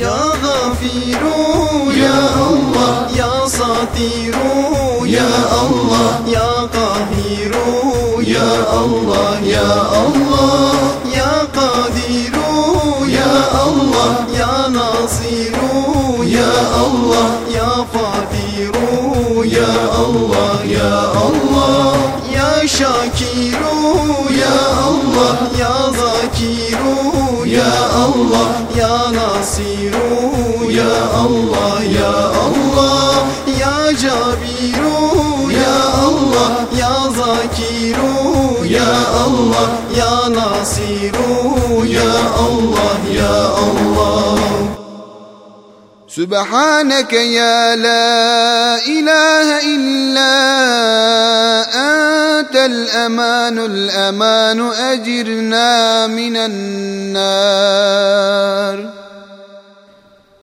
Ya Gafiru Ya Allah. Ya Satiru Ya Allah. Ya Kahiru Ya Allah Ya Allah. Ya Kadiru Ya Allah. Ya Nasiru Ya Allah. Ya Fadiru Ya Allah Ya Allah. Ya Şakiru Ya Allah ya Allah ya Nasiru ya Allah ya Allah ya Cabiru ya Allah ya Zakiru ya Allah ya Nasiru ya Allah ya Allah. Sübhaneke ya la ilahe الأمان الأمان أجرنا من النار.